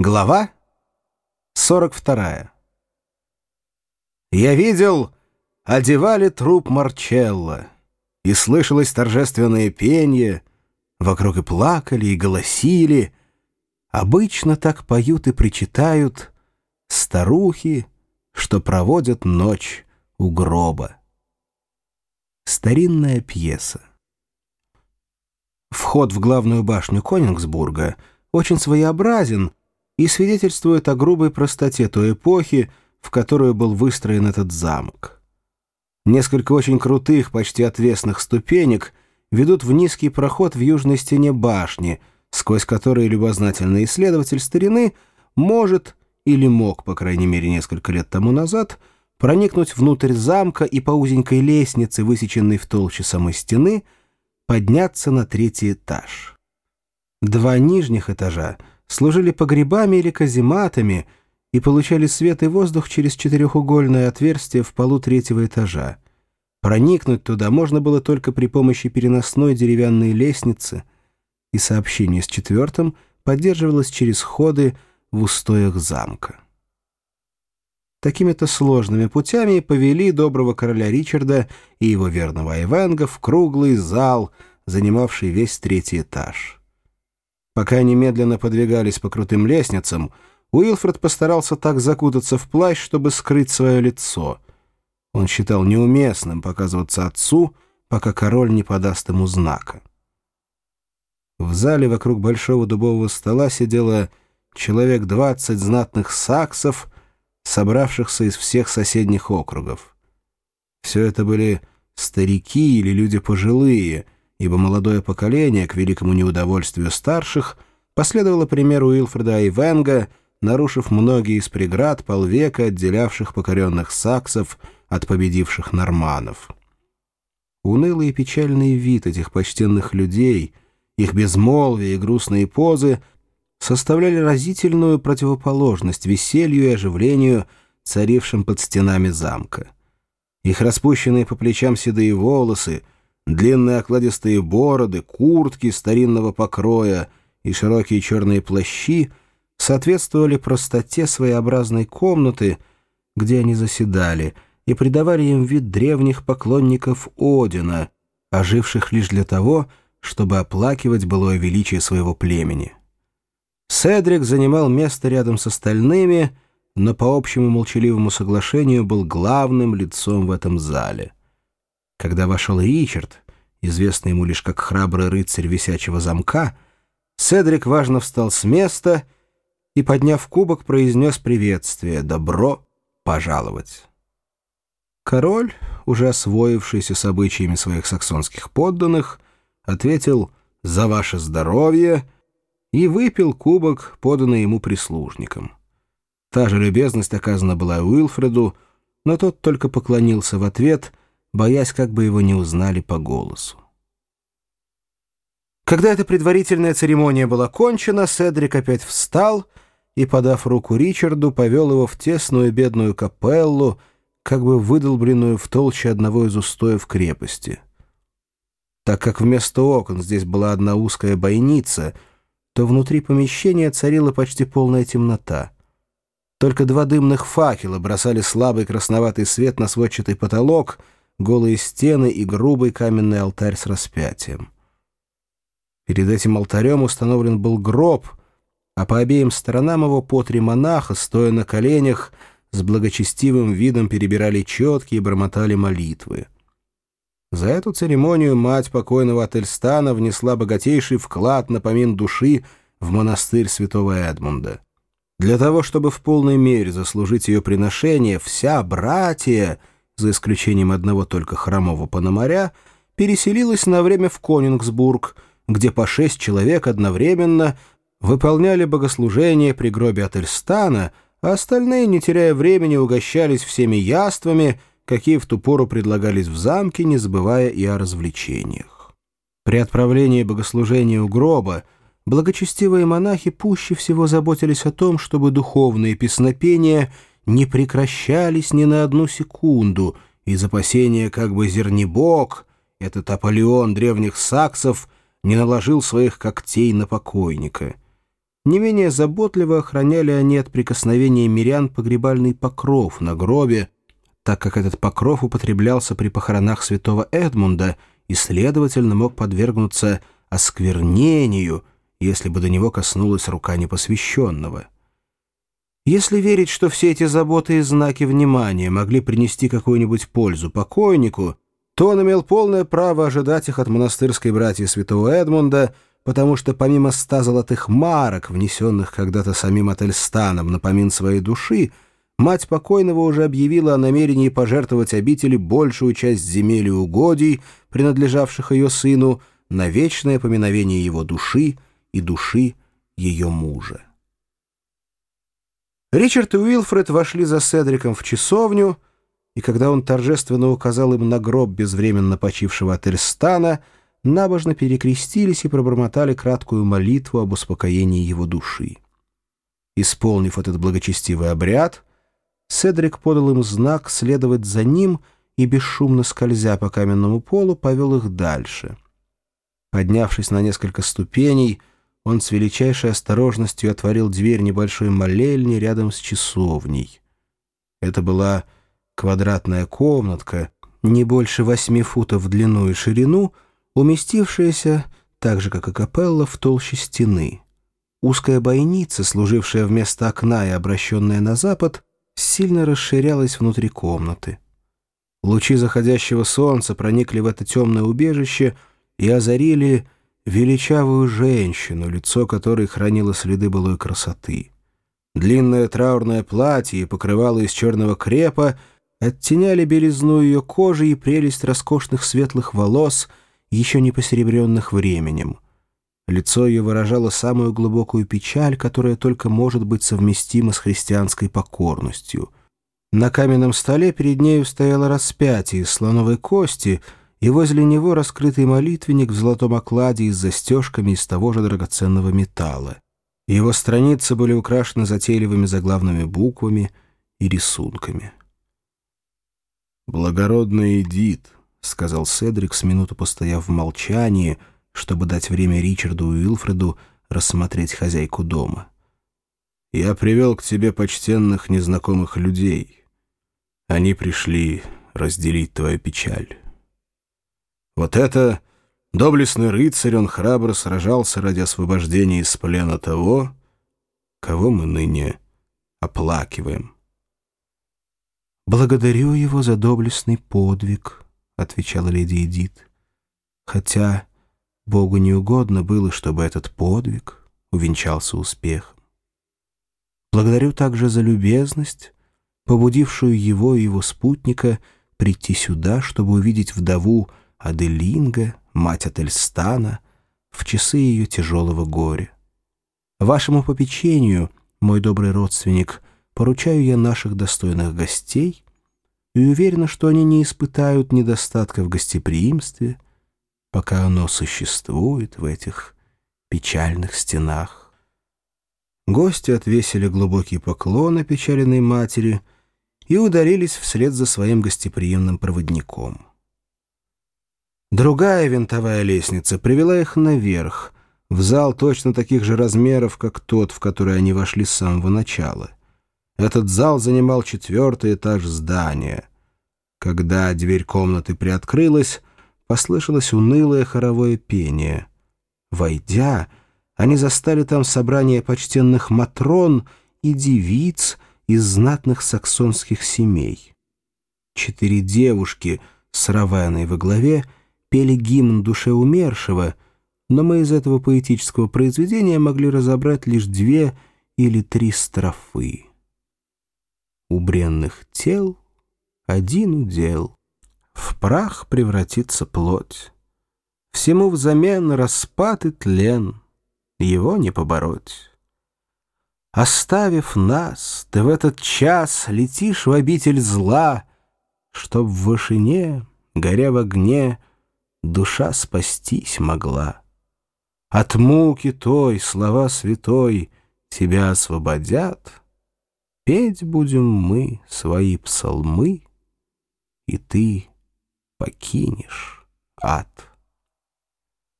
Глава 42 Я видел, одевали труп Марчелло, и слышалось торжественное пение, вокруг и плакали, и голосили. Обычно так поют и причитают старухи, что проводят ночь у гроба. Старинная пьеса. Вход в главную башню Конингсбурга очень своеобразен и свидетельствует о грубой простоте той эпохи, в которую был выстроен этот замок. Несколько очень крутых, почти отвесных ступенек ведут в низкий проход в южной стене башни, сквозь который любознательный исследователь старины может, или мог, по крайней мере, несколько лет тому назад, проникнуть внутрь замка и по узенькой лестнице, высеченной в толще самой стены, подняться на третий этаж. Два нижних этажа служили погребами или казематами и получали свет и воздух через четырехугольное отверстие в полу третьего этажа. Проникнуть туда можно было только при помощи переносной деревянной лестницы, и сообщение с четвертым поддерживалось через ходы в устоях замка. Такими-то сложными путями повели доброго короля Ричарда и его верного Айвенга в круглый зал, занимавший весь третий этаж. Пока они медленно подвигались по крутым лестницам, Уилфред постарался так закутаться в плащ, чтобы скрыть свое лицо. Он считал неуместным показываться отцу, пока король не подаст ему знака. В зале вокруг большого дубового стола сидело человек двадцать знатных саксов, собравшихся из всех соседних округов. Все это были старики или люди пожилые — ибо молодое поколение, к великому неудовольствию старших, последовало примеру Уилфреда и Венга, нарушив многие из преград полвека, отделявших покоренных саксов от победивших норманов. Унылый и печальный вид этих почтенных людей, их безмолвие и грустные позы составляли разительную противоположность веселью и оживлению, царившим под стенами замка. Их распущенные по плечам седые волосы — Длинные окладистые бороды, куртки старинного покроя и широкие черные плащи соответствовали простоте своеобразной комнаты, где они заседали, и придавали им вид древних поклонников Одина, оживших лишь для того, чтобы оплакивать былое величие своего племени. Седрик занимал место рядом с остальными, но по общему молчаливому соглашению был главным лицом в этом зале. Когда вошел Ричард, известный ему лишь как храбрый рыцарь висячего замка, Седрик важно встал с места и, подняв кубок, произнес приветствие «Добро пожаловать». Король, уже освоившийся с обычаями своих саксонских подданных, ответил «За ваше здоровье» и выпил кубок, поданный ему прислужником. Та же любезность оказана была Уилфреду, но тот только поклонился в ответ — боясь, как бы его не узнали по голосу. Когда эта предварительная церемония была кончена, Седрик опять встал и, подав руку Ричарду, повел его в тесную бедную капеллу, как бы выдолбленную в толще одного из устоев крепости. Так как вместо окон здесь была одна узкая бойница, то внутри помещения царила почти полная темнота. Только два дымных факела бросали слабый красноватый свет на сводчатый потолок — голые стены и грубый каменный алтарь с распятием. Перед этим алтарем установлен был гроб, а по обеим сторонам его по три монаха, стоя на коленях, с благочестивым видом перебирали четки и бормотали молитвы. За эту церемонию мать покойного Ательстана внесла богатейший вклад на помин души в монастырь святого Эдмунда. Для того, чтобы в полной мере заслужить ее приношение, вся братья — за исключением одного только хромого пономаря, переселилась на время в Конингсбург, где по шесть человек одновременно выполняли богослужение при гробе Ательстана, а остальные, не теряя времени, угощались всеми яствами, какие в ту пору предлагались в замке, не забывая и о развлечениях. При отправлении богослужения у гроба благочестивые монахи пуще всего заботились о том, чтобы духовные песнопения — не прекращались ни на одну секунду из опасения, как бы Зернебог, этот Аполеон древних саксов, не наложил своих когтей на покойника. не менее заботливо охраняли они от прикосновения мирян погребальный покров на гробе, так как этот покров употреблялся при похоронах святого Эдмунда и, следовательно, мог подвергнуться осквернению, если бы до него коснулась рука непосвященного. Если верить, что все эти заботы и знаки внимания могли принести какую-нибудь пользу покойнику, то он имел полное право ожидать их от монастырской братьи святого Эдмунда, потому что помимо ста золотых марок, внесенных когда-то самим Ательстаном на помин своей души, мать покойного уже объявила о намерении пожертвовать обители большую часть земель и угодий, принадлежавших ее сыну, на вечное поминовение его души и души ее мужа. Ричард и Уилфред вошли за Седриком в часовню, и когда он торжественно указал им на гроб безвременно почившего Ательстана, набожно перекрестились и пробормотали краткую молитву об успокоении его души. Исполнив этот благочестивый обряд, Седрик подал им знак следовать за ним и, бесшумно скользя по каменному полу, повел их дальше. Поднявшись на несколько ступеней, он с величайшей осторожностью отворил дверь небольшой молельни рядом с часовней. Это была квадратная комнатка, не больше восьми футов в длину и ширину, уместившаяся, так же как и капелла, в толще стены. Узкая бойница, служившая вместо окна и обращенная на запад, сильно расширялась внутри комнаты. Лучи заходящего солнца проникли в это темное убежище и озарили величавую женщину, лицо которой хранило следы былой красоты. Длинное траурное платье покрывало из черного крепа оттеняли белизну ее кожи и прелесть роскошных светлых волос, еще не посеребренных временем. Лицо ее выражало самую глубокую печаль, которая только может быть совместима с христианской покорностью. На каменном столе перед нею стояло распятие из слоновой кости — и возле него раскрытый молитвенник в золотом окладе и с застежками из того же драгоценного металла. Его страницы были украшены затейливыми заглавными буквами и рисунками. «Благородный Эдит», — сказал Седрик, с минуту постояв в молчании, чтобы дать время Ричарду и Уилфреду рассмотреть хозяйку дома. «Я привел к тебе почтенных незнакомых людей. Они пришли разделить твою печаль». Вот это доблестный рыцарь, он храбро сражался ради освобождения из плена того, кого мы ныне оплакиваем. «Благодарю его за доблестный подвиг», — отвечала леди Эдит, «хотя Богу не угодно было, чтобы этот подвиг увенчался успехом. Благодарю также за любезность, побудившую его и его спутника прийти сюда, чтобы увидеть вдову, Аделинга, мать Ательстана, в часы ее тяжелого горя. Вашему попечению, мой добрый родственник, поручаю я наших достойных гостей и уверена, что они не испытают недостатка в гостеприимстве, пока оно существует в этих печальных стенах. Гости отвесили глубокий поклон опечаленной матери и удалились вслед за своим гостеприимным проводником. Другая винтовая лестница привела их наверх, в зал точно таких же размеров, как тот, в который они вошли с самого начала. Этот зал занимал четвертый этаж здания. Когда дверь комнаты приоткрылась, послышалось унылое хоровое пение. Войдя, они застали там собрание почтенных матрон и девиц из знатных саксонских семей. Четыре девушки с Равеной во главе — пели гимн душе умершего, но мы из этого поэтического произведения могли разобрать лишь две или три строфы. У бренных тел один удел, в прах превратится плоть. Всему взамен распад и тлен, его не побороть. Оставив нас, ты в этот час летишь в обитель зла, Чтоб в вышине, горя в огне, душа спастись могла. От муки той слова святой тебя освободят, Петь будем мы свои псалмы, И ты покинешь ад.